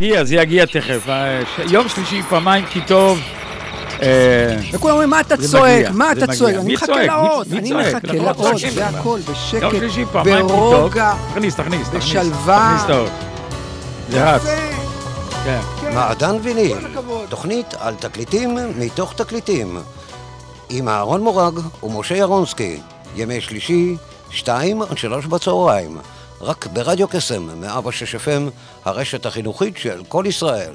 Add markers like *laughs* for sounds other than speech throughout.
יגיע, זה יגיע תכף. יום שלישי פעמיים כי טוב. וכולם אומרים, מה אתה צועק? מה אתה צועק? אני מחכה לאות, אני מחכה לאות, זה הכל, בשקט, ברוגע, בשלווה. זה רץ. כן. מעדן ויניל, תוכנית על תקליטים מתוך תקליטים, עם אהרון מורג ומשה ירונסקי, ימי שלישי, שתיים עד שלוש בצהריים. רק ברדיו קסם, 106 FM, הרשת החינוכית של כל ישראל.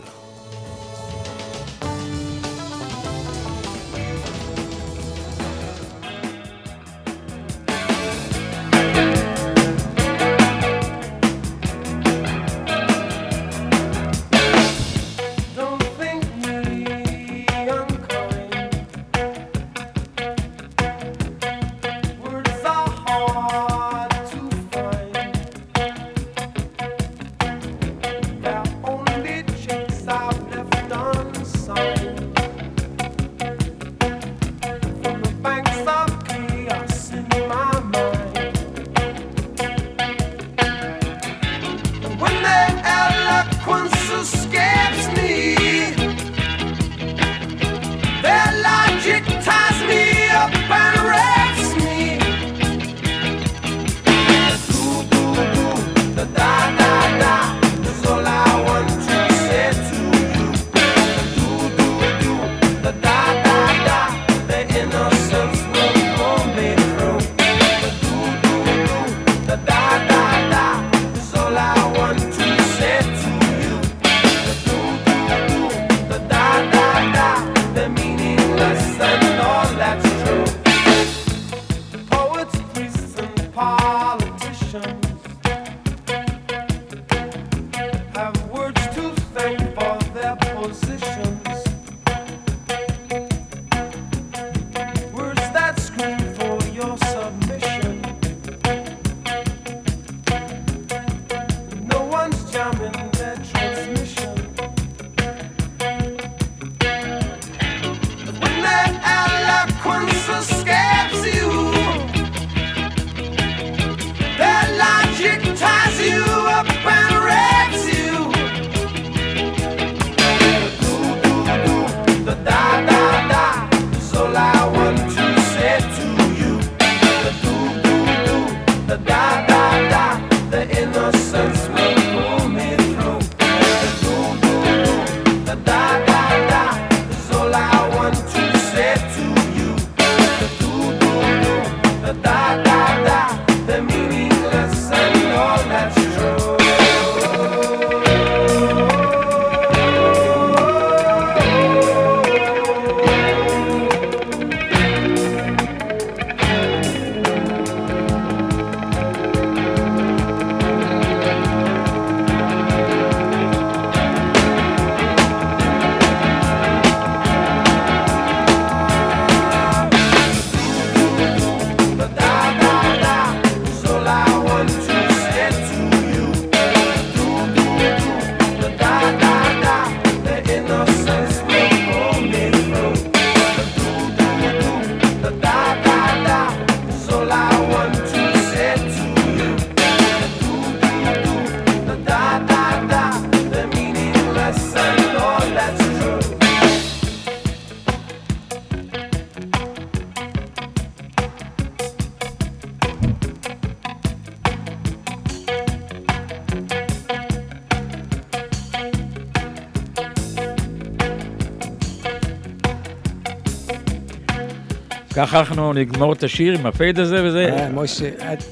ככה אנחנו נגמור את השיר עם הפייד הזה וזה. אה, משה,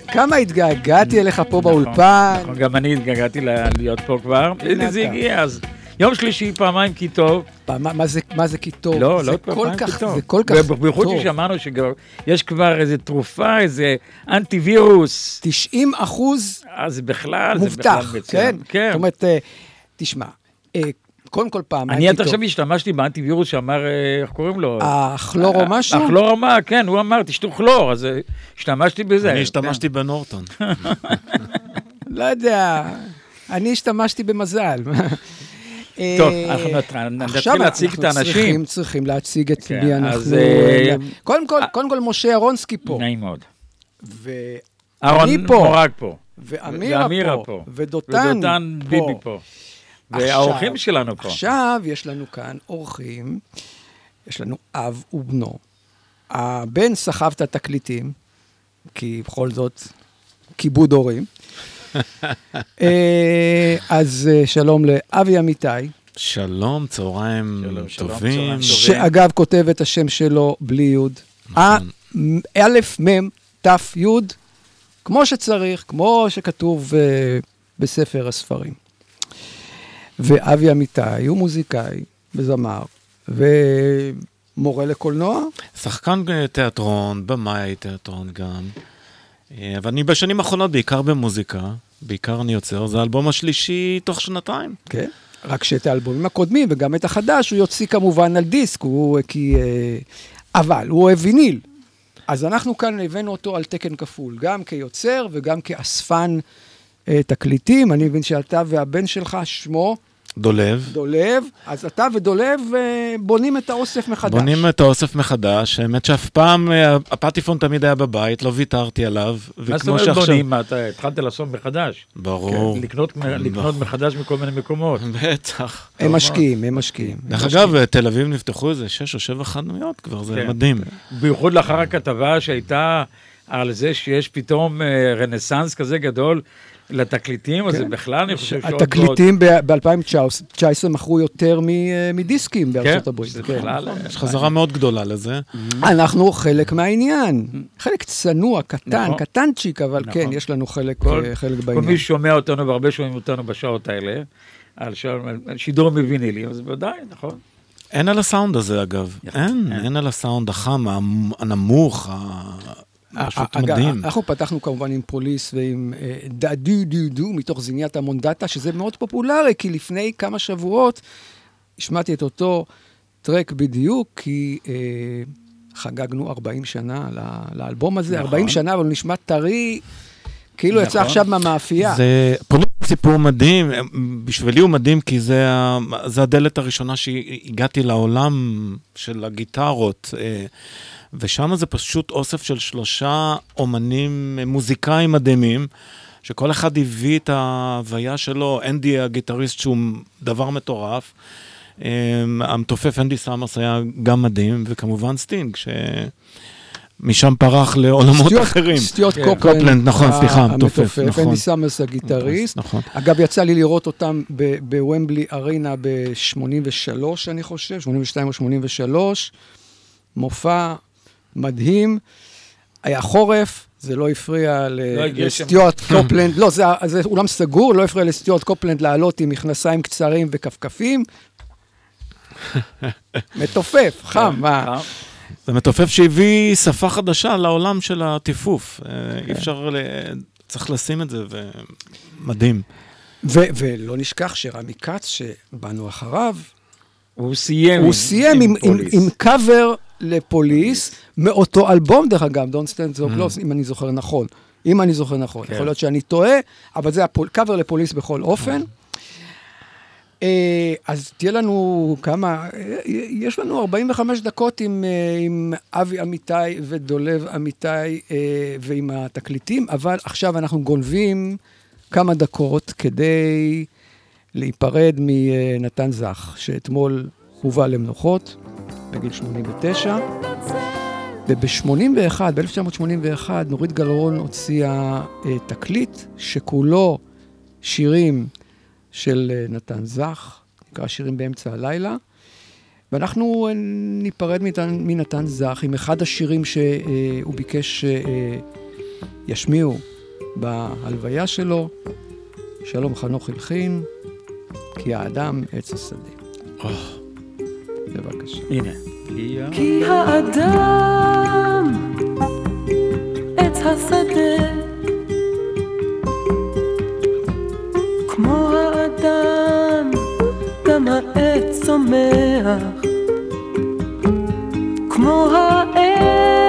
כמה התגעגעתי אליך פה נכון, באולפן. נכון, גם אני התגעגעתי להיות פה כבר. הנה זה הגיע אז. יום שלישי, פעמיים כי טוב. מה זה כי טוב? לא, לא פעמיים כי טוב. זה כל כך טוב. ובייחוד ששמענו שיש כבר איזה תרופה, איזה אנטיווירוס. 90 אחוז מובטח. אז בכלל, זה בכלל מצוין. כן? כן, זאת אומרת, אה, תשמע, אה, קודם כל פעם, אני עד עכשיו השתמשתי באנטי-וירוס שאמר, אה, איך קוראים לו? הכלורו אה, משהו? הכלורמה, כן, הוא אמר, תשתו כלור, אז אה, השתמשתי בזה. אני השתמשתי בנורטון. *laughs* לא יודע, אני השתמשתי במזל. *laughs* אה, טוב, אנחנו נת- נתחיל עכשיו להציג את אנחנו האנשים. צריכים, צריכים להציג את כן, מי אנחנו... אה, קודם כל, קודם כל, משה ירונסקי פה. נעים מאוד. ואני אהרון פה. מורג פה. ואמירה פה. פה. ודותן ודותן ביבי פה. והאורחים שלנו פה. עכשיו יש לנו כאן אורחים, יש לנו אב ובנו. הבן סחב את התקליטים, כי בכל זאת, כיבוד הורים. *laughs* אה, אז אה, שלום לאבי אמיתי, שלום, צהריים שלום, שלום, טובים. צהריים טובים. שאגב כותב את השם שלו בלי יוד. נכון. א', מ', ת', י', כמו שצריך, כמו שכתוב אה, בספר הספרים. ואבי אמיתי הוא מוזיקאי וזמר ומורה לקולנוע. שחקן אה, תיאטרון, במאי תיאטרון גם. אה, אבל אני בשנים האחרונות בעיקר במוזיקה, בעיקר אני יוצר, זה האלבום השלישי תוך שנתיים. כן. רק שאת האלבומים הקודמים וגם את החדש הוא יוציא כמובן על דיסק, הוא כי... אה, אבל הוא אוהב ויניל. אז אנחנו כאן הבאנו אותו על תקן כפול, גם כיוצר וגם כאספן אה, תקליטים. אני מבין שאתה והבן שלך, שמו דולב. דולב, אז אתה ודולב אה, בונים את האוסף מחדש. בונים את האוסף מחדש, האמת שאף פעם, אה, הפטיפון תמיד היה בבית, לא ויתרתי עליו. מה זאת אומרת בונים? אתה התחלת לעשות מחדש? ברור. לקנות לקנות מחדש מכל מיני מקומות. *laughs* בטח. הם משקיעים, הם משקיעים. דרך אגב, תל אביב נפתחו איזה שש או שבע חנויות כבר, זה כן. מדהים. בייחוד לאחר הכתבה שהייתה על זה שיש פתאום אה, רנסאנס כזה גדול לתקליטים, אז זה בכלל, אני חושב שעוד. התקליטים ב-2019 מכרו יותר אה, מדיסקים בארצות הברית. זה כן. בכלל... אה, יש חזרה מאוד גדולה לזה. אנחנו חלק מהעניין. חלק צנוע, קטן, נכון. קטנצ'יק, אבל נכון. כן, יש לנו חלק כל- אה, חלק כל בעניין. מי ששומע אותנו, והרבה שומעים אותנו בשעות האלה, על שידור מווינילים, אז ודאי, נכון. אין על הסאונד הזה, אגב. אין, אין. אין על הסאונד החם, הנמוך, ה- פשוט אגב, מדהים. אנחנו פתחנו כמובן עם פוליס ועם אה, דה דו דו דו מתוך Zenyatta Mondatta, שזה מאוד פופולרי, כי לפני כמה שבועות השמעתי את אותו טרק בדיוק, כי אה, חגגנו 40 שנה לאלבום הזה, נכון. 40 שנה, אבל הוא נשמע טרי, כאילו יצא נכון. עכשיו מהמאפייה. זה פוליס סיפור מדהים, בשבילי הוא מדהים כי זה, זה הדלת הראשונה שהגעתי לעולם של הגיטרות, אה, ושם זה פשוט אוסף של שלושה אומנים מוזיקאים מדהימים, שכל אחד הביא את ההוויה שלו, אנדי הגיטריסט שהוא דבר מטורף, אה, המתופף אנדי סאמרס היה גם מדהים, וכמובן סטינג, ש... משם פרח לעולמות סטיוארט- אחרים. סטיוארט כן. קופלנד, קופלנד, נכון, ה- סליחה, המתופף, המתופף, נכון. אנדי סאמרס הגיטריסט. נכון. אגב, יצא לי לראות אותם בוומבלי ארינה ב-83, אני חושב, 82 או 83. מופע מדהים. היה חורף, זה לא הפריע לא. לסטיוארט קופלנד, לא, זה, זה אולם סגור, לא הפריע לסטיוארט קופלנד לעלות עם מכנסיים קצרים וכפכפים. *laughs* מתופף, חם, מה? זה מתופף שהביא שפה חדשה לעולם של הטיפוף. אה, אי אפשר, ל... צריך לשים את זה, ומדהים. ו- ולא נשכח שרמי כץ, שבאנו אחריו, הוא סיים הוא סיים עם, עם, פוליס. עם קאבר לפוליס, מאותו אלבום, דרך אגב, Don't Stand So Close, אם אני זוכר נכון. אם אני זוכר נכון. כן. יכול להיות שאני טועה, אבל זה קאבר לפוליס בכל אופן. אה, אז תהיה לנו כמה, אה, יש לנו 45 דקות עם, אה, עם אבי אמיתי ודולב אמיתי ועם התקליטים, אבל עכשיו אנחנו גונבים כמה דקות כדי להיפרד מנתן זך, שאתמול הובא למנוחות בגיל 89. וב-81, ב-1981, נורית גלרון הוציאה אה, תקליט שכולו שירים של אה, נתן זך, נקרא שירים באמצע הלילה. ואנחנו אה, ניפרד מנתן, מנתן זך עם אחד השירים שהוא ביקש שישמיעו בהלוויה שלו. שלום חנוך הלחין, כי האדם עץ השדה. בבקשה. הנה. כי האדם עץ השדה כמו האדם גם העץ צומח כמו העץ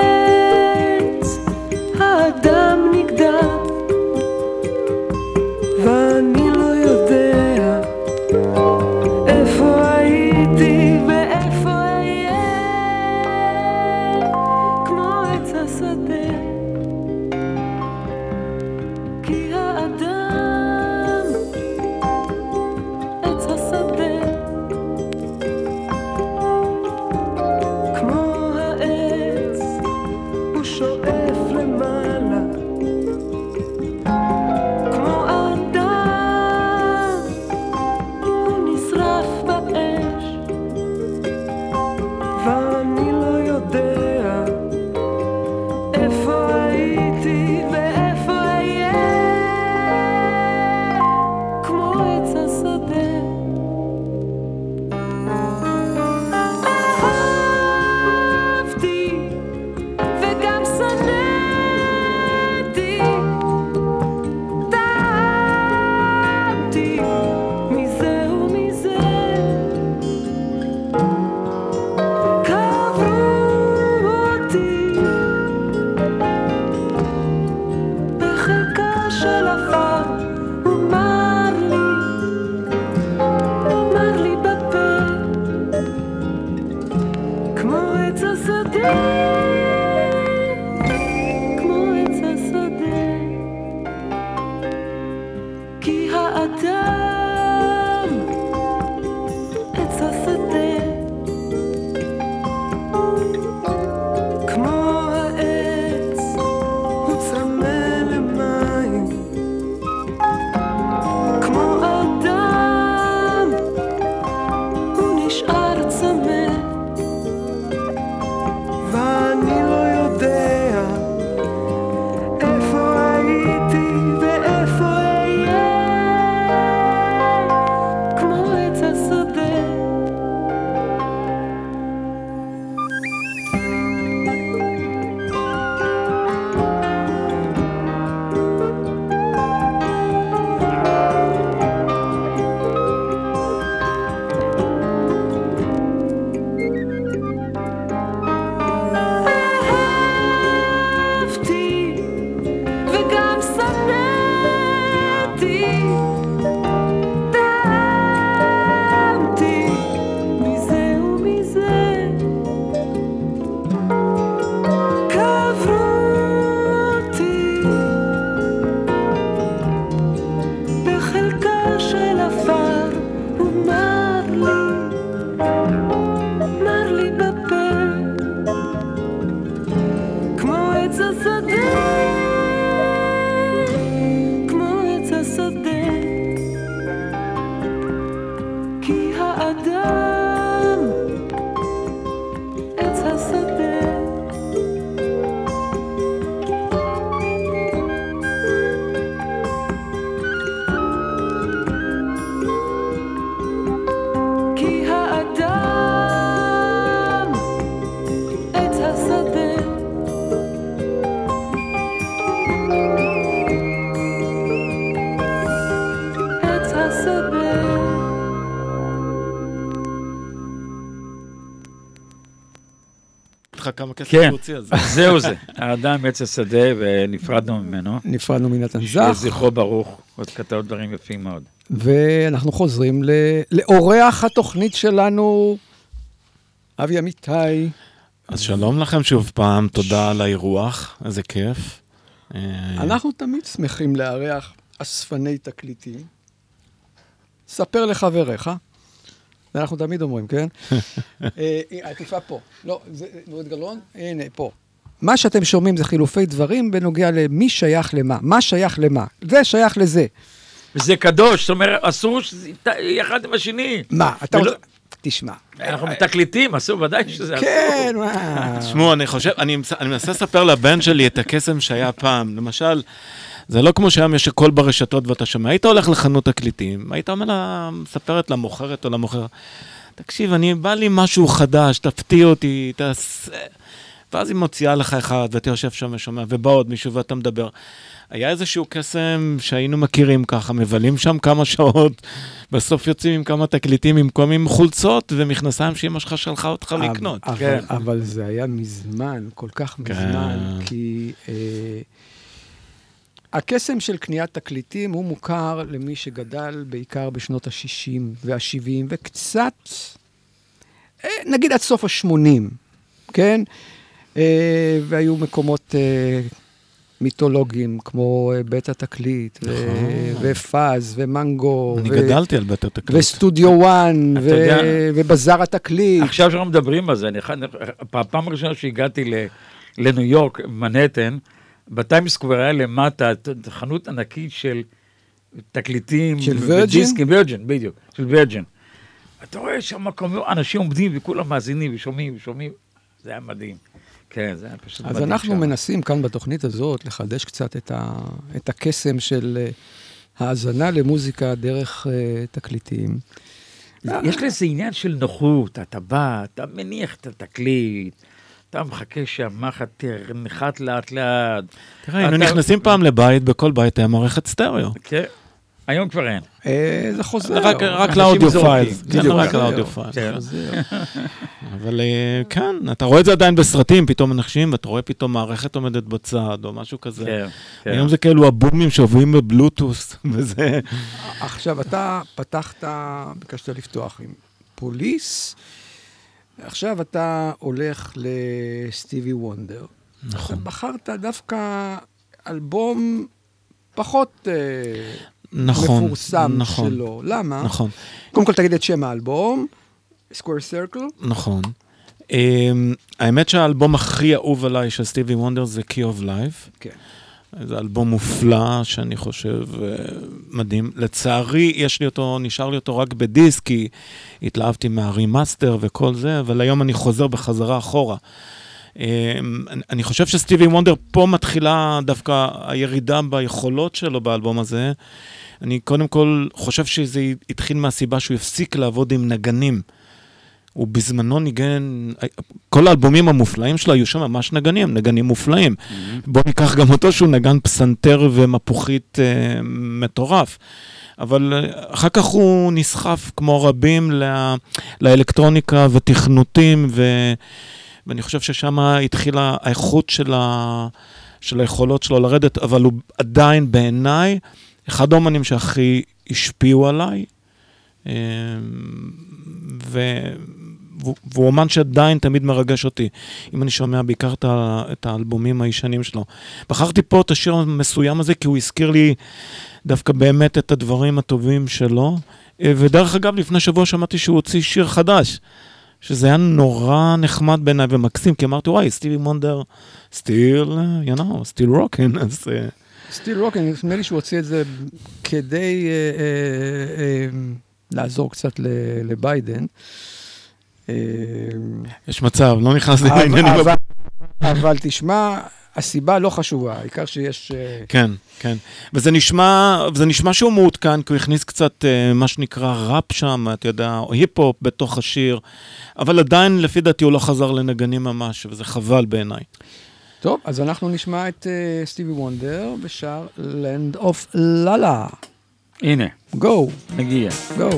לך כמה כסף כן, הוא הוציא על זה. *laughs* זהו זה. האדם עץ השדה ונפרדנו ממנו. נפרדנו מנתן זך, זכרו ברוך, עוד כתב דברים יפים מאוד. ואנחנו חוזרים ל- לאורח התוכנית שלנו, אבי אמיתי. אז שלום לכם שוב פעם, תודה על האירוח, איזה כיף. אה, אנחנו תמיד שמחים לארח אספני תקליטים. ספר לחבריך, זה אנחנו תמיד אומרים, כן? *laughs* אה, העטיפה פה. לא, זה נורית גלאון? הנה, פה. מה שאתם שומעים זה חילופי דברים בנוגע למי שייך למה. מה שייך למה. זה שייך לזה. וזה קדוש, זאת אומרת, אסור שזה יהיה אחד עם השני. מה, אתה ולא- רוצה... תשמע. אנחנו מתקליטים, אסור, ודאי שזה אסור. כן, מה... תשמעו, אני חושב, אני מנסה לספר לבן שלי את הקסם שהיה פעם. למשל, זה לא כמו שהיום יש הכל ברשתות ואתה שומע. היית הולך לחנות תקליטים, היית אומר לה, מספרת למוכרת או למוכר, תקשיב, אני, בא לי משהו חדש, תפתיע אותי, תעשה... ואז היא מוציאה לך אחד, ואתה יושב שם ושומע, ובא עוד מישהו ואתה מדבר. היה איזשהו קסם שהיינו מכירים ככה, מבלים שם כמה שעות, בסוף יוצאים עם כמה תקליטים במקום עם חולצות ומכנסיים שאמא שלך שלחה אותך לקנות. אבל, כן. אבל זה היה מזמן, כל כך מזמן, כן. כי אה, הקסם של קניית תקליטים הוא מוכר למי שגדל בעיקר בשנות ה-60 וה-70, וקצת, אה, נגיד עד סוף ה-80, כן? אה, והיו מקומות אה, מיתולוגיים, כמו בית התקליט, ו- ופאז, ומנגו, אני גדלתי על בית התקליט. וסטודיו 1, אתה יודע- ובזאר התקליט. עכשיו שאנחנו מדברים על זה, הפעם הראשונה שהגעתי לניו יורק, מנהטן, בטיימס סקוור היה למטה חנות ענקית של תקליטים. של וירג'ין? ודיסקים, וירג'ין, בדיוק, של וירג'ין. אתה רואה שם אנשים עומדים וכולם מאזינים ושומעים ושומעים, זה היה מדהים. כן, זה היה פשוט אז מדהים. אנחנו שם. מנסים כאן בתוכנית הזאת לחדש קצת את, ה, את הקסם של אה, האזנה למוזיקה דרך אה, תקליטים. יש לזה עניין של נוחות, אתה בא, אתה מניח את התקליט, אתה מחכה שהמחט תנחת לאט לאט. תראה, היינו נכנסים פעם לבית, בכל בית היה מערכת סטריאו. כן, היום כבר אין. אה, זה חוזר. רק- לאודיו. כן, בדיוק, רק. לאודיו. כן. חוזר. *laughs* אבל אה, כן, אתה רואה את זה עדיין בסרטים, פתאום אנשים, ואתה רואה פתאום מערכת עומדת בצד, או משהו כזה. כן, כן. היום זה כאלו הבומים שעוברים בבלוטוס, *laughs* וזה... עכשיו, אתה פתחת, ביקשת לפתוח עם פוליס, עכשיו אתה הולך לסטיבי וונדר. נכון. אתה בחרת דווקא אלבום פחות אה, נכון, מפורסם נכון, שלו. למה? נכון, קודם כל תגיד את שם האלבום, Square Circle. נכון. אממ, האמת שהאלבום הכי אהוב עליי של סטיבי וונדר זה Key of Life. כן. זה אלבום מופלא, שאני חושב אה, מדהים. לצערי, יש לי אותו, נשאר לי אותו רק בדיסק, כי התלהבתי מה remaster וכל זה, אבל היום אני חוזר בחזרה אחורה. אה, אני- חושב שסטיבי וונדר, פה מתחילה דווקא הירידה ביכולות שלו באלבום הזה. אני קודם כל חושב שזה התחיל מהסיבה שהוא הפסיק לעבוד עם נגנים. הוא בזמנו ניגן, כל האלבומים המופלאים שלו היו שם ממש נגנים, נגנים מופלאים. בוא ניקח גם אותו שהוא נגן פסנתר ומפוחית אה, מטורף. אבל אה, אחר כך הוא נסחף כמו רבים ל... לאלקטרוניקה ותכנותים, ו... ואני חושב ששם התחילה האיכות של, ה... של היכולות שלו לרדת, אבל הוא עדיין בעיניי אחד האומנים שהכי השפיעו עליי. אה, ו... והוא- אומן שעדיין תמיד מרגש אותי, אם אני שומע בעיקר את, האלבומים הישנים שלו. בחרתי פה את השיר המסוים הזה, כי הוא הזכיר לי דווקא באמת את הדברים הטובים שלו. אה, ודרך אגב, לפני שבוע שמעתי שהוא הוציא שיר חדש, שזה היה נורא נחמד בעיניי ומקסים, כי אמרתי, וואי, סטיבי מונדר, סטיל, you know, סטיל רוקן, *laughs* אז... אה, סטיל רוקן, נדמה לי שהוא הוציא את זה כדי אה, אה, אה, לעזור קצת לביידן. אה, יש מצב, לא נכנס לי אבל- לעניינים. אבל- אבל תשמע, הסיבה לא חשובה, העיקר שיש... אה, כן, כן. וזה נשמע, וזה נשמע שהוא מעודכן, כי הוא הכניס קצת אה, מה שנקרא ראפ שם, אתה יודע, או היפ-הופ בתוך השיר, אבל עדיין, לפי דעתי, הוא לא חזר לנגנים ממש, וזה חבל בעיניי. טוב, אז אנחנו נשמע את סטיבי וונדר בשער Land of Lala. הנה, Go, נגיע. go.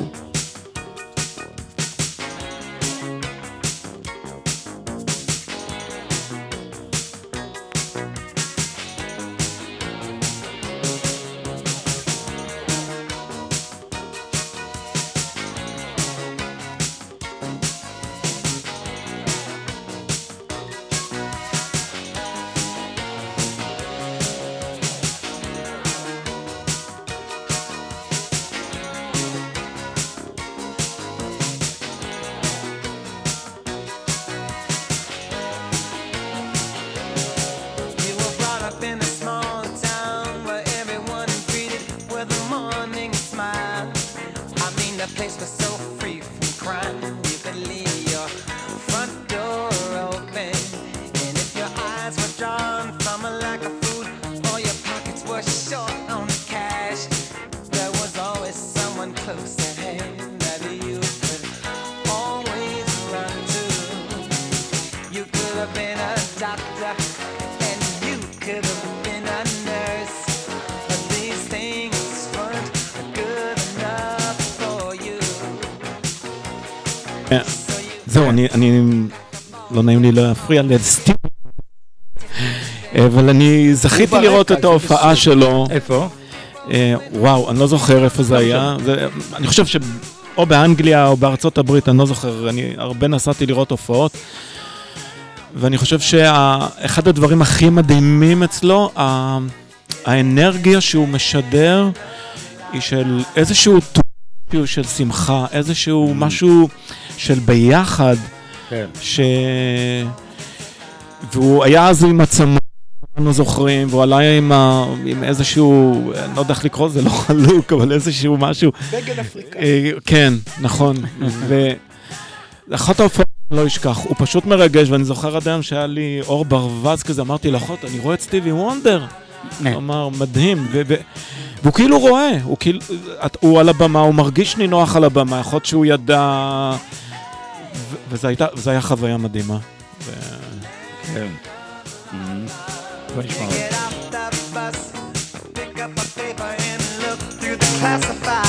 נעים לי להפריע לסטיב, אבל אני זכיתי לראות את ההופעה. שלו. איפה? אה, וואו, אני לא זוכר איפה זה היה. זה, אני חושב ש... או באנגליה או בארצות הברית, אני לא זוכר, אני הרבה נסעתי לראות הופעות. ואני חושב שאחד הדברים הכי מדהימים אצלו, האנרגיה שהוא משדר היא של איזשהו טוב של שמחה, איזשהו משהו של ביחד, כן. ש... והוא היה אז עם עצמו, אנחנו זוכרים, והוא עלה עם, ה... עם איזשהו, אני לא יודע איך לקרוא לזה, לא חלוק, אבל איזשהו משהו. בגד אפריקאי. אה, כן, נכון. ואחת ההופעות אני לא אשכח, הוא פשוט מרגש, ואני זוכר עד היום שהיה לי אור ברווז כזה, אמרתי לאחות, אני רואה את סטיבי וונדר. אה. הוא אמר, מדהים. ו- ו- והוא כאילו רואה, הוא כאילו, הוא על הבמה, הוא מרגיש נינוח על הבמה, יכול להיות שהוא ידע... וזה הייתה- זה היה חוויה מדהימה. ו- כן. בוא נשמע עוד. Get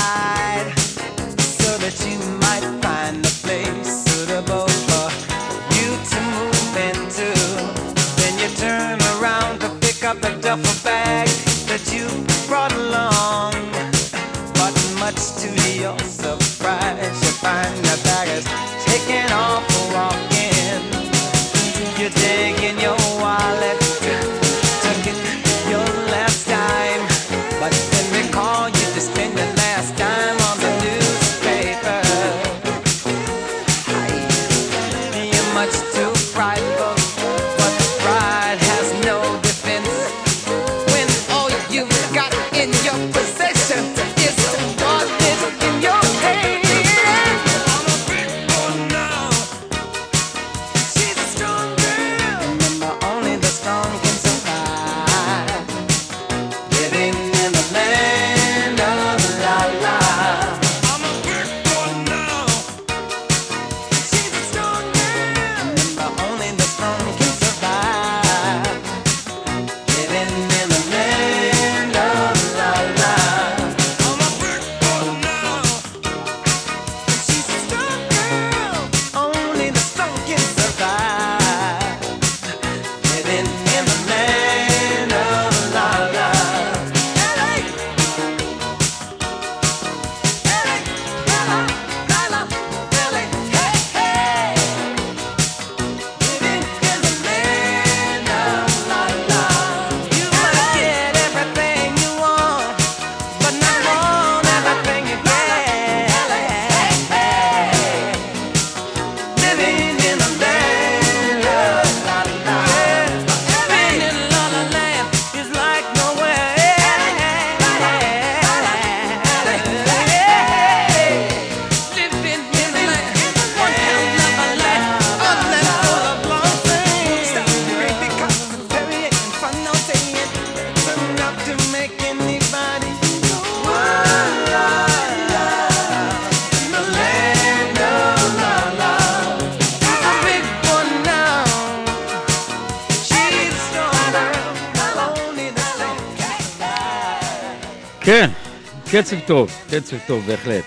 קצב טוב, קצב טוב, בהחלט.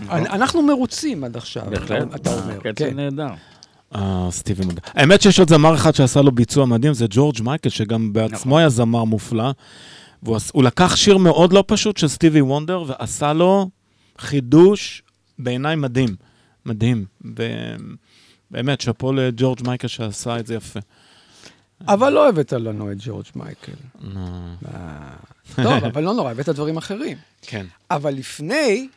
אנ- אנחנו מרוצים עד עכשיו, בהחלט. אתה אומר. קצב כן. נהדר. אה, סטיבי מונדר. האמת שיש עוד זמר אחד שעשה לו ביצוע מדהים, זה ג'ורג' מייקל, שגם בעצמו נכון. היה זמר מופלא. והוא הוא לקח שיר מאוד לא פשוט של סטיבי וונדר, ועשה לו חידוש בעיניי מדהים. מדהים. באמת, שאפו לג'ורג' מייקל שעשה את זה יפה. אבל לא הבאת לנו את ג'ורג' מייקל. אה, טוב, אבל לא נורא, הבאת דברים אחרים. כן. אבל לפני,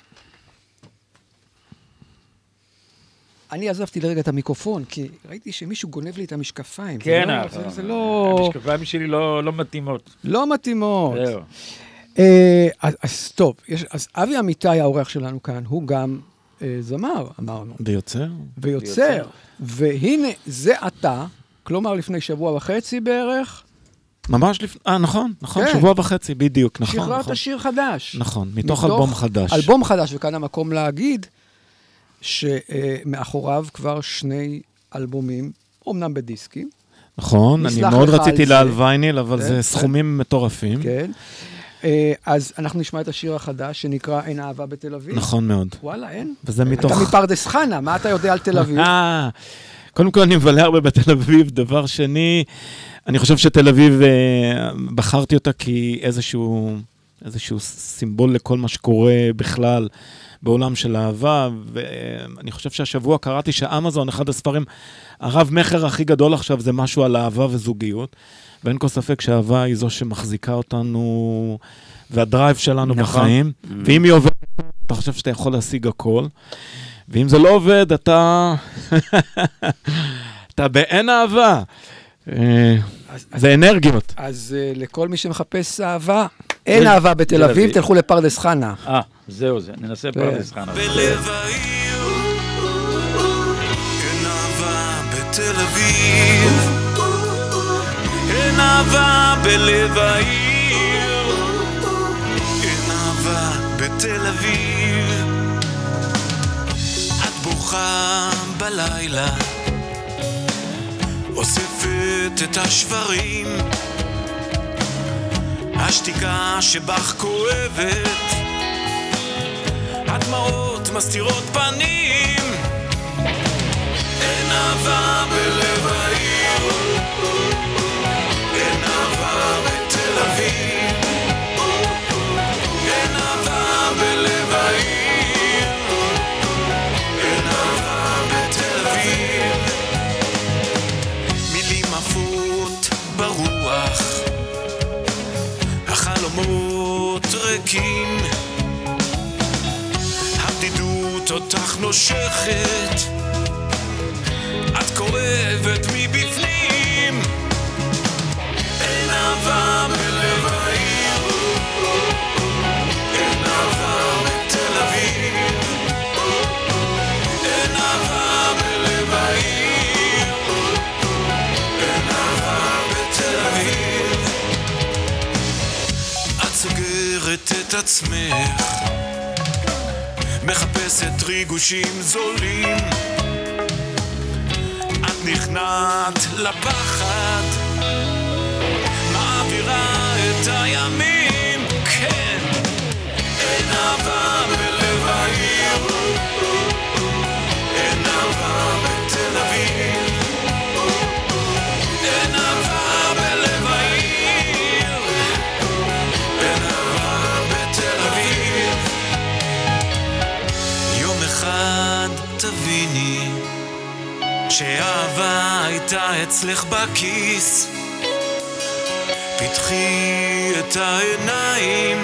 אני עזבתי לרגע את המיקרופון, כי ראיתי שמישהו גונב לי את המשקפיים. כן, לא- אה, זה- זה לא... המשקפיים שלי לא לא מתאימות. לא מתאימות. זהו. אה, אז, טוב, יש, אז אבי אמיתי, האורח שלנו כאן, הוא גם אה, זמר, אמרנו, ויוצר? ויוצר. והנה, זה אתה, כלומר לפני שבוע וחצי בערך, ממש לפני, אה, נכון, נכון, כן. שבוע וחצי, בדיוק, נכון, שחררת נכון. שיר חדש. נכון, מתוך אלבום חדש. אלבום חדש, וכאן המקום להגיד שמאחוריו כבר שני אלבומים, אמנם בדיסקים, נכון, אני מאוד רציתי זה. לה על וייניל, אבל כן, זה כן. סכומים מטורפים. כן? אה, אז אנחנו נשמע את השיר החדש שנקרא אין אהבה בתל אביב. נכון מאוד. וואלה, אין. וזה מתוך... אתה מפרדס חנה, מה אתה יודע על תל אביב? קודם כל אני מבלה הרבה בתל אביב. דבר שני, אני חושב שתל אביב, אה, בחרתי אותה כי איזשהו, איזשהו סימבול לכל מה שקורה בכלל בעולם של אהבה, ואני חושב שהשבוע קראתי שאמזון, אחד הספרים, הרב-מכר הכי גדול עכשיו זה משהו על אהבה וזוגיות, ואין כל ספק שאהבה היא זו שמחזיקה אותנו, והדרייב שלנו נכון. בחיים, ואם היא עובדת, אתה חושב שאתה יכול להשיג הכל. ואם זה לא עובד, אתה... אתה באין אהבה. אה, אז- זה אנרגיות. אז אה, לכל מי שמחפש אהבה, אין אהבה בתל תל אביב, אביב. תלכו לפרדס חנה. אה, זהו זה, ננסה כן. פרדס חנה. בלב העיר, אין אהבה בתל אביב, אין אהבה בלב העיר, אין אהבה בתל אביב. בוכה בלילה, אוספת את השברים, השתיקה שבך כואבת. הדמעות מסתירות פנים. אין אהבה בלב ריקים הבדידות אותך נושכת, את כואבת עצמך. מחפשת ריגושים זולים. את נכנעת לפחד. מעבירה את הימים. כן. אין אהבה בלב העיר שאהבה הייתה אצלך בכיס פתחי את העיניים.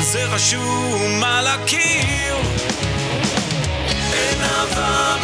זה רשום על הקיר. אין אהבה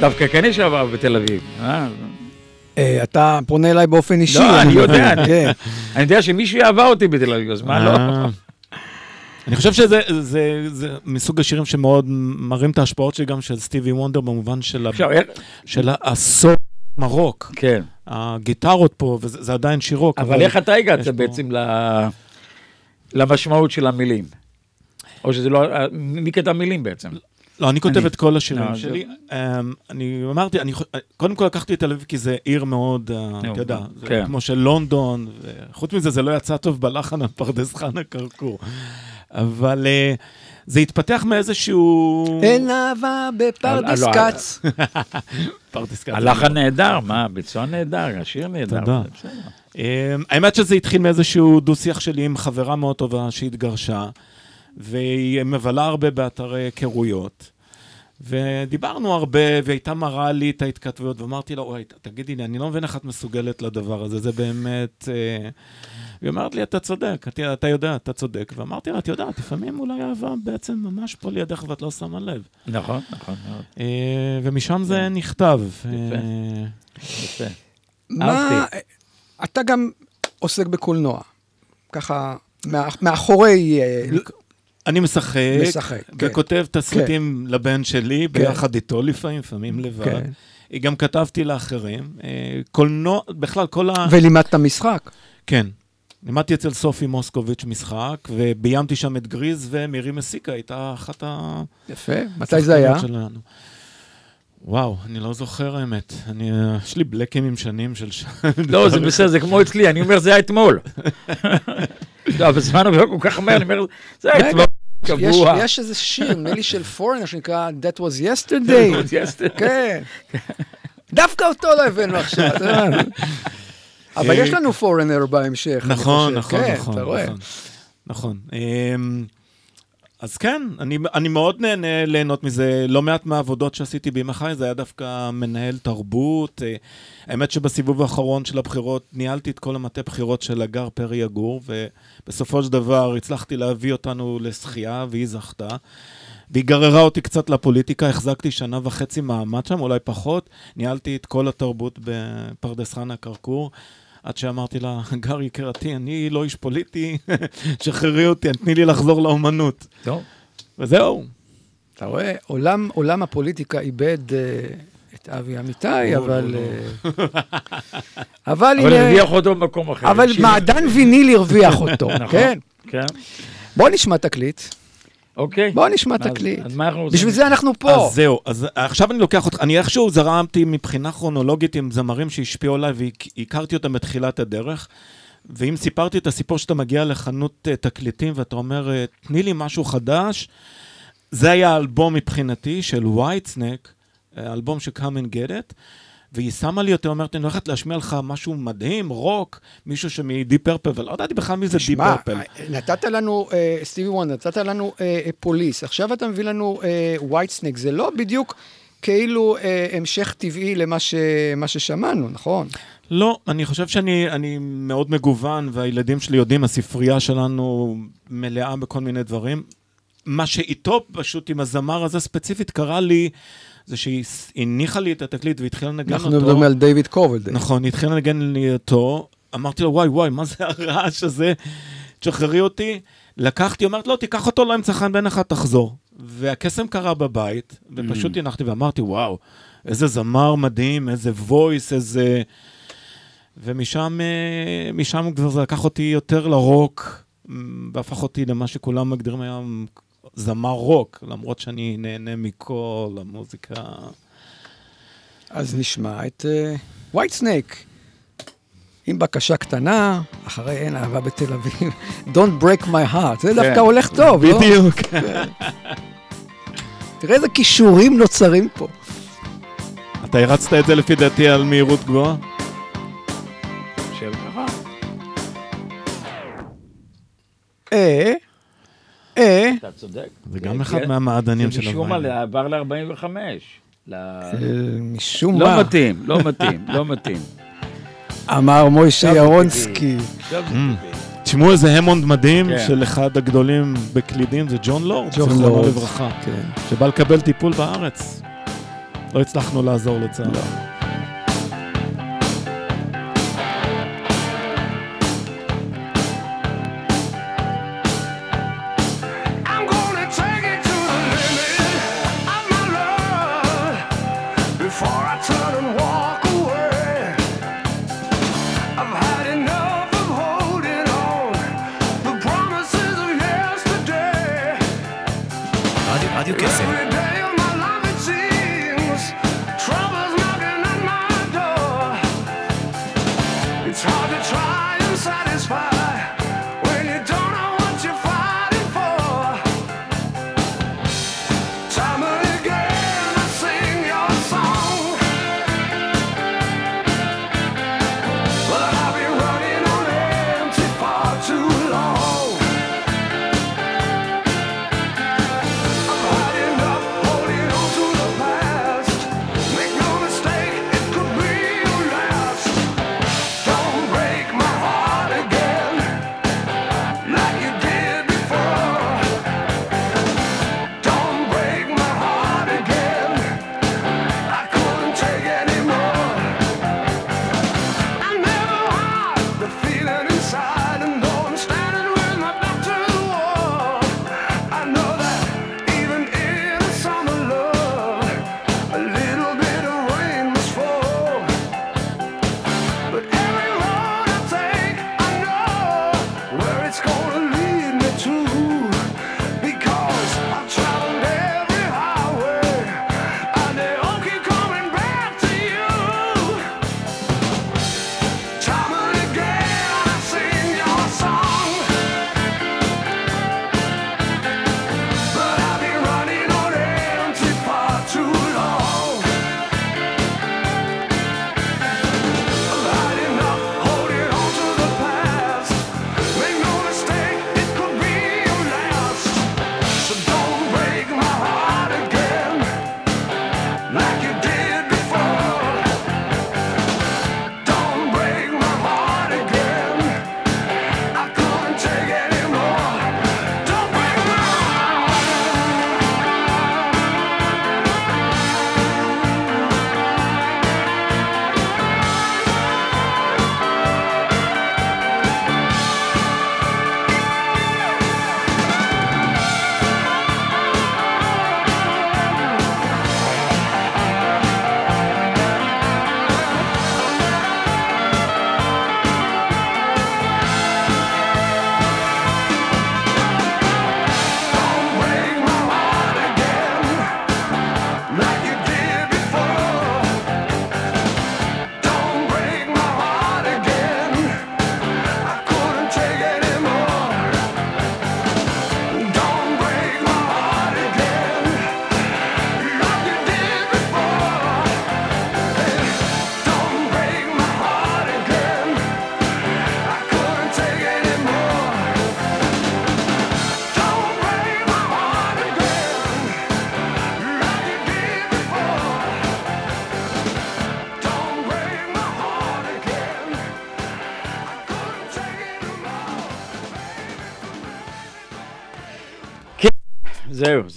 דווקא כן יש אהבה בתל אביב. אה? אה, אתה פונה אליי באופן אישי. לא, אני יודע, אני- כן. אני יודע שמישהו אהבה אותי בתל אביב, אז מה לא? אה. אני חושב שזה זה, זה מסוג השירים שמאוד מראים את ההשפעות שלי גם של סטיבי וונדר במובן של, ה- של הסול מרוק. כן. הגיטרות פה, וזה זה עדיין שיר רוק. אבל איך אתה הגעת פה- בעצם ל- למשמעות של המילים? או שזה לא, מי כתב מילים בעצם? לא, אני כותב אני- את כל השירים לא, שלי. אמ, אני אמרתי, קודם כל לקחתי את תל אביב כי זה עיר מאוד, אה, אתה יודע, זה כן. כמו של לונדון, וחוץ מזה זה לא יצא טוב בלחן על פרדס חנה כרכור. אבל אה, זה התפתח מאיזשהו... אין אהבה בפרדס לא, כץ. *laughs* פרדס כץ. הלחן נהדר, מה, הביצוע נהדר, השיר נהדר. תודה. אמ, האמת שזה התחיל מאיזשהו דו-שיח שלי עם חברה מאוד טובה שהתגרשה, והיא מבלה הרבה באתרי היכרויות. ודיברנו הרבה, והיא הייתה מראה לי את ההתכתבויות, ואמרתי לה, וואי, תגידי לי, אני לא מבין איך את מסוגלת לדבר הזה, זה באמת... אה, והיא אומרת לי, אתה צודק, אתה, אתה יודע, אתה צודק. ואמרתי לה, את יודעת, לפעמים אולי אהבה בעצם ממש פה לידך ואת לא שמה לב. נכון, נכון מאוד. אה, ומשם זה נכתב. יפה. אה, יפה. מה, אתה גם עוסק בקולנוע, ככה, מאחורי... אני משחק, משחק, כן. וכותב תסריטים לבן שלי, ביחד איתו לפעמים, לפעמים לבד. כן. גם כתבתי לאחרים. אה, קולנוע, בכלל, כל ה... ולימדת משחק. כן. לימדתי אצל סופי מוסקוביץ' משחק, וביימתי שם את גריז, ומירי מסיקה הייתה אחת ה... יפה. מתי זה היה? שלנו. וואו, אני לא זוכר האמת. אני, אה, יש לי בלקים עם שנים של ש... *laughs* לא, זה בסדר, זה כמו אצלי, אני אומר, זה היה אתמול. *laughs* לא, אבל זמן עובר כל כך מהר, אני אומר, זה היה אתמול, קבוע. יש איזה שיר, נדמה לי של פורנר, שנקרא That was yesterday. כן. דווקא אותו לא הבאנו עכשיו. אבל יש לנו פורנר בהמשך. נכון, חושב. נכון, כן, נכון. אתה רואה. נכון. אז כן, אני, אני מאוד נהנה ליהנות מזה. לא מעט מהעבודות שעשיתי בימי חי, זה היה דווקא מנהל תרבות. אה, האמת שבסיבוב האחרון של הבחירות, ניהלתי את כל המטה בחירות של הגר פרי יגור, ובסופו של דבר הצלחתי להביא אותנו לשחייה, והיא זכתה. והיא גררה אותי קצת לפוליטיקה, החזקתי שנה וחצי מעמד שם, אולי פחות. ניהלתי את כל התרבות בפרדס חנה כרכור. עד שאמרתי לה, גר יקירתי, אני לא איש פוליטי, *laughs* שחררי אותי, תני לי לחזור לאומנות. טוב. וזהו. אתה רואה, עולם, עולם הפוליטיקה איבד אה, את אבי אמיתי, אבל... אה, אבל אבל הנה, הרוויח אותו במקום אחר. אבל. מעדן ויניל הרוויח אותו, *laughs* נכון. כן? כן, בוא נשמע תקליט, אוקיי. בוא נשמע תקליט. אז מה אנחנו רוצים? בשביל זה אנחנו פה. אז זהו, אז עכשיו אני לוקח אותך, אני איכשהו זרמתי מבחינה כרונולוגית עם זמרים שהשפיעו עליי והכרתי אותם בתחילת הדרך. ואם סיפרתי את הסיפור שאתה מגיע לחנות אה, תקליטים ואתה אומר, אה, תני לי משהו חדש, זה היה האלבום מבחינתי של Whitesnake, האלבום של Come and Get It, והיא שמה לי אותה, אומרת, אני הולכת להשמיע לך משהו מדהים, רוק, מישהו שמ Deep Purple, ולא ידעתי בכלל מי זה שמע, Purple. נתת לנו, אה, סטיבי וונדר, נתת לנו אה, אה, Police, עכשיו אתה מביא לנו Whitesnake, זה לא בדיוק כאילו אה, המשך טבעי למה ש, ששמענו, נכון? לא, אני חושב שאני אני מאוד מגוון, והילדים שלי יודעים, הספרייה שלנו מלאה בכל מיני דברים. מה שאיתו פשוט עם הזמר הזה ספציפית קרה לי, זה שהיא הניחה לי את התקליט והתחילה לנגן אנחנו אותו. מדברים על דיוויד קובלד. נכון, היא התחילה לנגן לי אותו, אמרתי לו, וואי, וואי, מה זה הרעש הזה? תשחררי אותי. לקחתי, אומרת, לא, תיקח אותו לאמצע חן בין אחד, תחזור. והקסם קרה בבית, ופשוט הנחתי ואמרתי, וואו, איזה זמר מדהים, איזה voice, איזה... ומשם אה, משם כבר זה לקח אותי יותר לרוק, והפך אותי למה שכולם מגדירים היום זמר רוק, למרות שאני נהנה מכל המוזיקה. אז נשמע את Whitesnake. עם בקשה קטנה, אחרי אין אהבה בתל אביב, *laughs* Don't break my heart, זה דווקא הולך טוב, לא? בדיוק. תראה איזה כישורים נוצרים פה. אתה הרצת את זה לפי דעתי על מהירות גבוהה? של ככה. אה, אה, אתה צודק. זה גם כן, אחד כן. מהמעדנים זה של משום מה. אה, עבר ל-45. משום לא מה, מתאים, לא מתאים, לא מתאים. אמר מוישה ירונסקי. Mm. תשמעו איזה המונד מדהים כן. של אחד הגדולים בקלידים, זה ג'ון לורד, ג'ון זיכרונו לורד. לברכה, כן. שבא לקבל טיפול בארץ. לא הצלחנו לעזור לצער.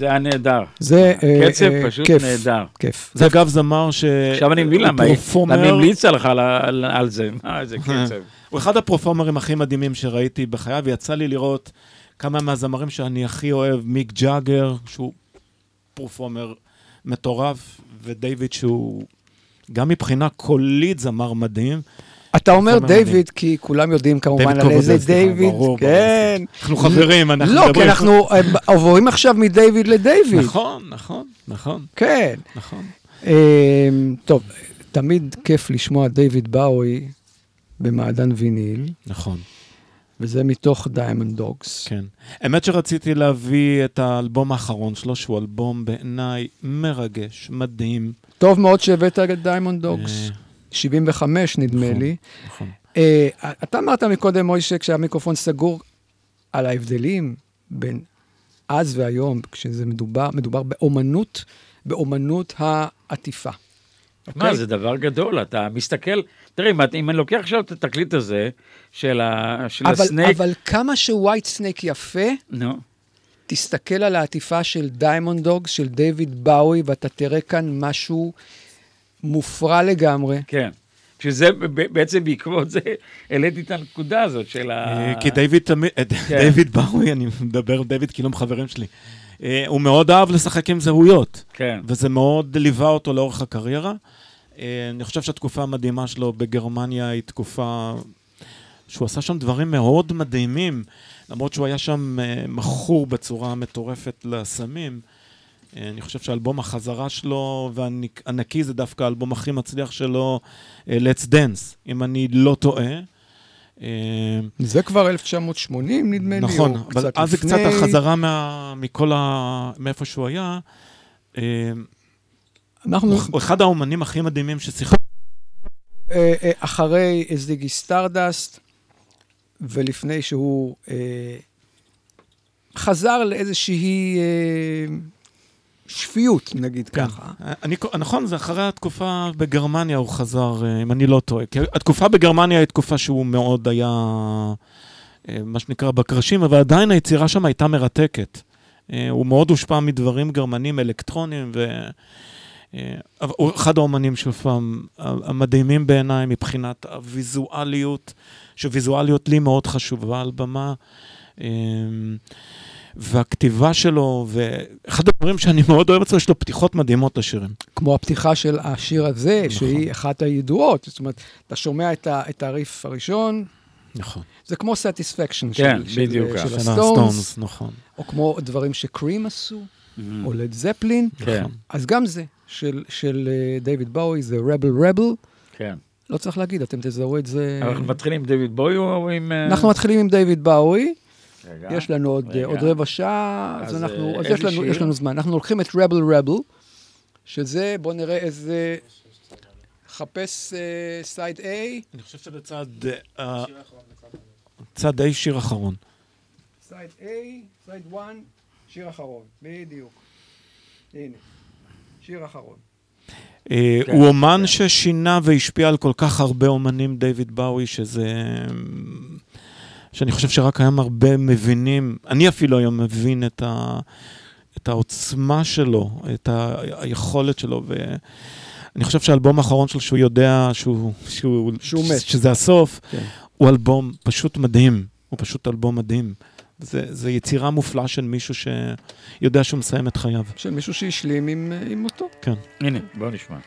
זה היה נהדר. זה אה, קצב אה, פשוט כיף, נהדר. כיף. זה אגב זמר ש... עכשיו אני מבין למה היא המליצה לך על- על- על זה. מה, *laughs* איזה קצב. הוא אחד הפרופורמרים הכי מדהימים שראיתי בחיי, ויצא לי לראות כמה מהזמרים שאני הכי אוהב, מיק ג'אגר, שהוא פרופורמר מטורף, ודייוויד שהוא גם מבחינה קולית זמר מדהים. אתה אומר דיוויד, כי כולם יודעים כמובן על איזה דיוויד, כן. אנחנו חברים, אנחנו לא, כי מדברים. אנחנו אה, עוברים עכשיו מדיוויד לדיוויד. נכון, נכון, נכון, כן. נכון. אה, טוב, תמיד כיף לשמוע דיוויד באוי במעדן ויניל, נכון, וזה מתוך Diamond Dogs. כן. האמת שרציתי להביא את האלבום האחרון שלו, שהוא אלבום בעיניי מרגש, מדהים. טוב מאוד שהבאת את Diamond Dogs. אה, 75 נדמה נכון. לי. נכון. אה, אתה אמרת מקודם, מוישה, כשהמיקרופון סגור, על ההבדלים בין אז והיום, כשזה מדובר, מדובר באומנות, באומנות העטיפה. מה, אוקיי? זה דבר גדול, אתה מסתכל, תראה, אם, אני לוקח עכשיו את התקליט הזה, של, ה, של אבל, ה Snake, אבל כמה ש Whitesnake יפה, נו, תסתכל על העטיפה של Diamond Dogs, של דיוויד באוי, ואתה תראה כאן משהו מופרע לגמרי. כן. שזה ב- בעצם בעקבות זה העליתי את הנקודה הזאת של ה... אה, כי דיוויד תמיד, אה, דיוויד באוי, אני מדבר על דיוויד כאילו הם חברים שלי. אה, הוא מאוד אהב לשחק עם זהויות, כן, וזה מאוד ליווה אותו לאורך הקריירה. אני חושב שהתקופה המדהימה שלו בגרמניה היא תקופה שהוא עשה שם דברים מאוד מדהימים, למרות שהוא היה שם מכור בצורה מטורפת לסמים. אני חושב שאלבום החזרה שלו והענקי זה דווקא האלבום הכי מצליח שלו, אה, Let's Dance, אם אני לא טועה. אה, זה כבר 1980, נדמה לי, נכון, אבל אז זה. קצת החזרה מה, מכל ה... מאיפה שהוא היה. אה, אנחנו, הוא אחד האומנים הכי מדהימים ששיחקו. אה, אחרי Ziggy Stardust, ולפני שהוא חזר לאיזושהי שפיות, נגיד כן. ככה. אני, נכון, זה אחרי התקופה בגרמניה הוא חזר, אה, אם אני לא טועה. כי התקופה בגרמניה היא תקופה שהוא מאוד היה, אה, מה שנקרא, בקרשים, אבל עדיין היצירה שם הייתה מרתקת. אה, הוא מאוד הושפע מדברים גרמנים אלקטרוניים, ו... הוא אחד האומנים, שוב פעם, המדהימים בעיניי מבחינת הוויזואליות, שוויזואליות לי מאוד חשובה על במה. אה, והכתיבה שלו, ואחד הדברים שאני מאוד אוהב אצלו, יש לו פתיחות מדהימות לשירים. כמו הפתיחה של השיר הזה, נכון. שהיא אחת הידועות. זאת אומרת, אתה שומע את, ה, את הריף הראשון, נכון. זה כמו Satisfaction כן, של, בדיוק של. של של הסטונס, נכון. או כמו דברים שקרים עשו, או לד זפלין. כן, אז גם זה, של, של אה, דיוויד באוי, זה רבל רבל. כן. לא צריך להגיד, אתם תזהו את זה. אנחנו מתחילים עם דויד בוי או עם... אה, אנחנו מתחילים עם דיוויד באוי, רגע. יש לנו עוד, רגע. עוד רבע שעה, אז, אז, אנחנו, אה, אז יש, לנו? יש לנו זמן. אנחנו לוקחים את Rebel Rebel, שזה, בואו נראה איזה... חפש side A, אני חושב שבצד... אה, צד A שיר אחרון. side A, side 1, שיר אחרון, בדיוק. הנה, שיר אחרון. אה, כן, הוא אומן כן. ששינה והשפיע על כל כך הרבה אומנים, דיוויד באוי, שזה... שאני חושב שרק היום הרבה מבינים, אני אפילו היום מבין את, ה, את העוצמה שלו, את ה, היכולת שלו, ואני חושב שהאלבום האחרון שלו, שהוא יודע שהוא, שהוא, שהוא מת. שזה הסוף, כן. הוא אלבום פשוט מדהים, הוא פשוט אלבום מדהים. זה, זה יצירה מופלאה של מישהו שיודע שהוא מסיים את חייו. של מישהו שהשלים עם, עם מותו. כן. הנה, בואו נשמע.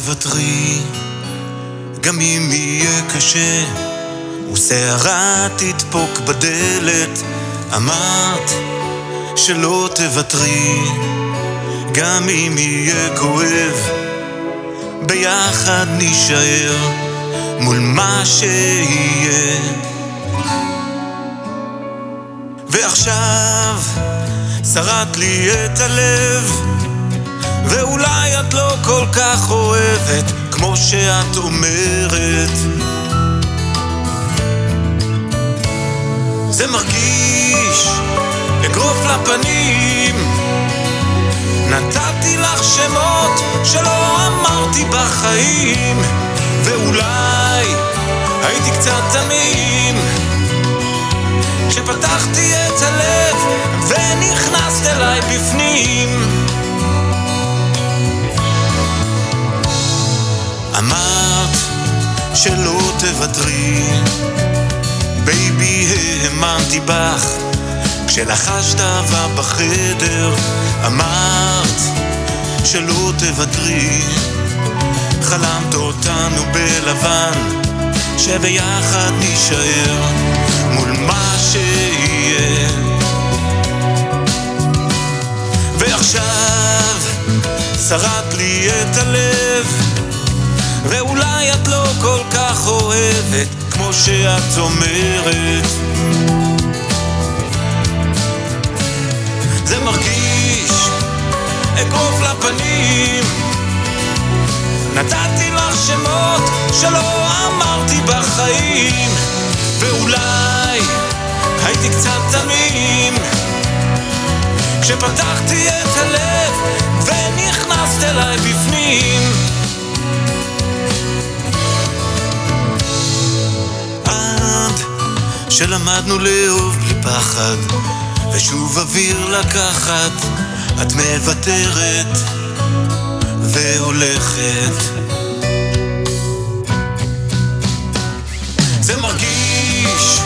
תוותרי, גם אם יהיה קשה, ושערה תדפוק בדלת. אמרת שלא תוותרי, גם אם יהיה כואב, ביחד נישאר מול מה שיהיה. ועכשיו שרט לי את הלב ואולי את לא כל כך אוהבת כמו שאת אומרת. זה מרגיש אגרוף לפנים. נתתי לך שמות שלא אמרתי בחיים ואולי הייתי קצת תמים. כשפתחתי את הלב ונכנסת אליי בפנים אמרת שלא תוותרי, בייבי האמנתי בך, כשלחשת אהבה בחדר, אמרת שלא תוותרי, חלמת אותנו בלבן, שביחד נישאר מול מה שיהיה. ועכשיו שרט לי את הלב. ואולי את לא כל כך אוהבת כמו שאת אומרת. זה מרגיש אגרוף לפנים. נתתי לך שמות שלא אמרתי בחיים ואולי הייתי קצת תמים. כשפתחתי את הלב ונכנסת אליי בפנים שלמדנו לאהוב בלי פחד, ושוב אוויר לקחת, את מוותרת והולכת. זה מרגיש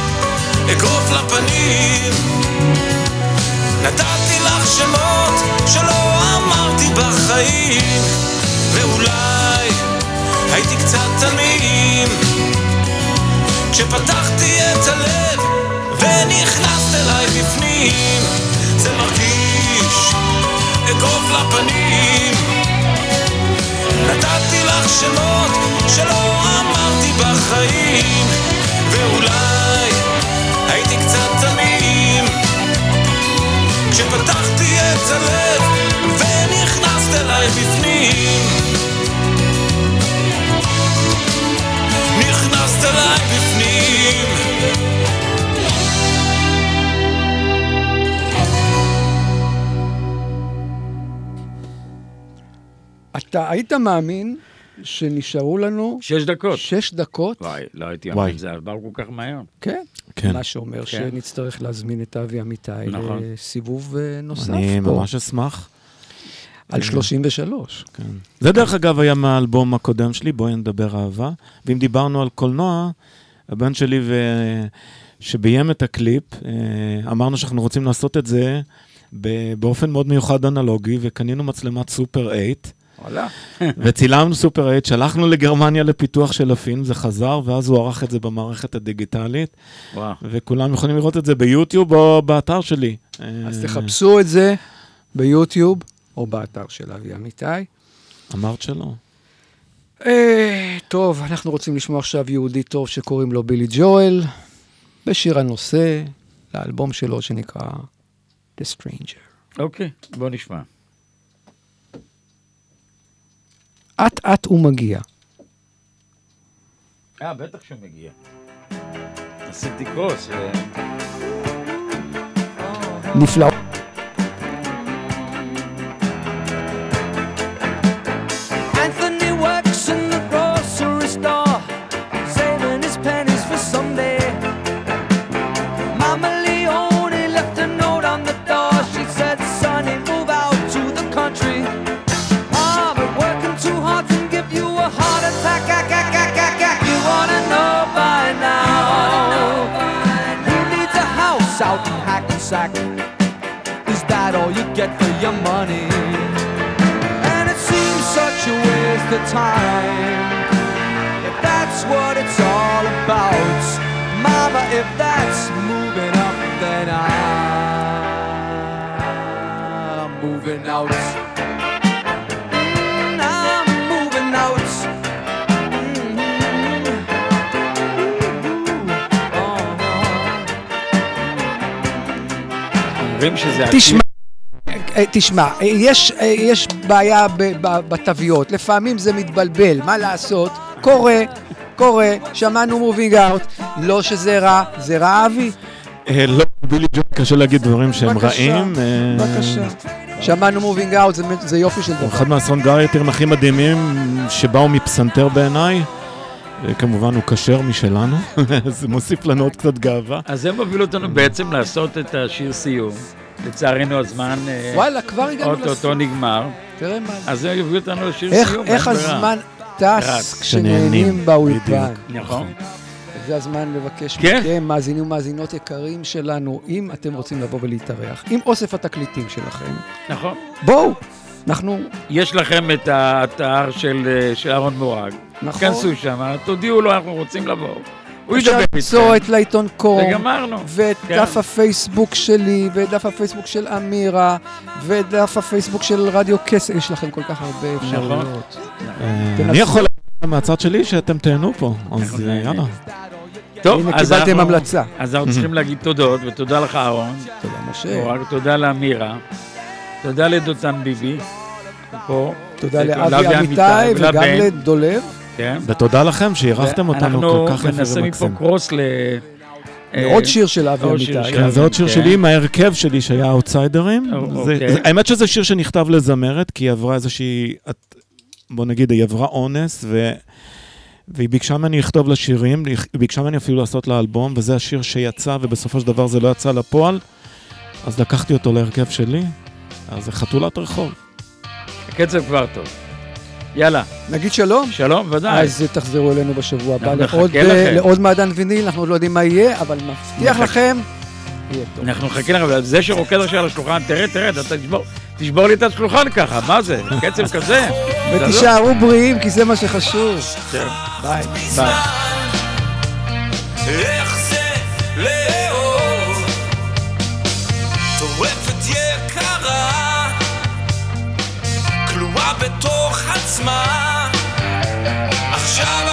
אגרוף לפנים, נתתי לך שמות שלא אמרתי בחיים, ואולי הייתי קצת תמים. כשפתחתי את הלב ונכנסת אליי בפנים זה מרגיש אגרוף לפנים. נתתי לך שמות שלא אמרתי בחיים ואולי הייתי קצת תמים. כשפתחתי את הלב ונכנסת אליי בפנים בפנים אתה היית מאמין שנשארו לנו שש דקות. שש דקות? וואי, לא הייתי. אומר, זה עבר כל כך מהר. כן. כן. מה שאומר כן. שנצטרך להזמין את אבי אמיתי נכון. לסיבוב אה, נוסף אני פה, ממש אשמח. על 33. כן. זה דרך אגב היה מהאלבום הקודם שלי, בואי נדבר אהבה. ואם דיברנו על קולנוע, הבן שלי ו... שביים את הקליפ, אה, אמרנו שאנחנו רוצים לעשות את זה באופן מאוד מיוחד אנלוגי, וקנינו מצלמת סופר 8, וואלה. *laughs* וצילמנו סופר 8, שלחנו לגרמניה לפיתוח של הפילם, זה חזר, ואז הוא ערך את זה במערכת הדיגיטלית, וואו. וכולם יכולים לראות את זה ביוטיוב או באתר שלי. אז אה, תחפשו את זה ביוטיוב או באתר של אבי אמיתי. אמרת שלא. אה, טוב, אנחנו רוצים לשמוע עכשיו יהודי טוב שקוראים לו בילי ג'ואל, בשיר הנושא, לאלבום שלו שנקרא The Stranger. אוקיי, בוא נשמע. אט אט הוא מגיע. אה, בטח שהוא מגיע. עשיתי כוס. אה, get for your money? And it seems such a waste of time. If that's what it's all about, Mama, if that's moving up, then I'm moving out. Mm, I'm moving out. Mhm. אומרים שזה... תשמע, אה, תשמע, אה, יש, אה, יש בעיה בתוויות, לפעמים זה מתבלבל, מה לעשות? קורה, קורה, שמענו מובינג אאוט, לא שזה רע, זה רע אבי? אה, לא, בילי ג'ון, קשה להגיד דברים שהם רעים. אה, בבקשה. שמענו מובינג אאוט, זה, זה יופי של דבר. אחד מהסונגרייטרים הכי מדהימים שבאו מפסנתר בעיניי. וכמובן הוא כשר משלנו, *laughs* זה מוסיף לנו עוד קצת גאווה. אז זה מוביל אותנו בעצם לעשות את השיר סיום. לצערנו הזמן אה, וואלה, כבר הגענו אוטוטו לסיום. נגמר. תראה מה אז זה יוביל אותנו לשיר איך, סיום. איך. הזמן טס כשנהנים באולפן. נכון. זה הזמן לבקש כן. מכם, מאזינים ומאזינות יקרים שלנו, אם אתם רוצים לבוא ולהתארח עם אוסף התקליטים שלכם, נכון. בואו, אנחנו, יש לכם את האתר של אה, של אהרון מורג. נכון. כנסו שם, תודיעו לו, אנחנו רוצים לבוא. הוא אפשר ידבר למצוא איתכם. את לעיתון קום, וגמרנו. ואת כן. דף הפייסבוק שלי, ואת דף הפייסבוק של אמירה, ואת דף הפייסבוק של רדיו קסם, יש לכם כל כך הרבה נכון. אפשרויות. אה, תנסו. אני יכול להגיד מהצד שלי שאתם תהנו פה, אז אנחנו אה. יאללה. טוב, הנה, אז קיבלתם אנחנו- המלצה. אז אנחנו צריכים להגיד תודות, ותודה לך אהרון. תודה, משה. תודה לאמירה. תודה לדותן ביבי. פה. תודה לאבי אמיתי וגם. לדולב. כן. ותודה לכם שאירחתם אותנו כל כך אנחנו יפה ננסה מפה ומקסים. קרוס ל... אה, עוד שיר של אבי אמיתי. כן, זה עוד שיר כן. שלי עם ההרכב שלי שהיה האוטסיידרים. זה- אוקיי. האמת שזה שיר שנכתב לזמרת, כי היא עברה איזושהי, את- בוא נגיד, היא עברה אונס, ו- והיא ביקשה ממני לכתוב לה שירים, היא ביקשה ממני אפילו לעשות לה אלבום, וזה השיר שיצא, ובסופו של דבר זה לא יצא לפועל, אז לקחתי אותו להרכב שלי, אז זה חתולת רחוב. הקצב כבר טוב. יאללה, נגיד שלום. שלום, ודאי. אז תחזרו אלינו בשבוע הבא אנחנו לעוד, נחכה לכם. לעוד מעדן ויניל, אנחנו עוד לא יודעים מה יהיה, אבל מבטיח נחכה. לכם יהיה טוב. אנחנו לך, אבל זה שרוקד עכשיו על השולחן, תרד, תרד, אתה תשבור, תשבור לי את השולחן ככה, מה זה? קצב כזה? *laughs* ותישארו בריאים, כי זה מה שחשוב. כן. ביי. ביי. עצמה. עכשיו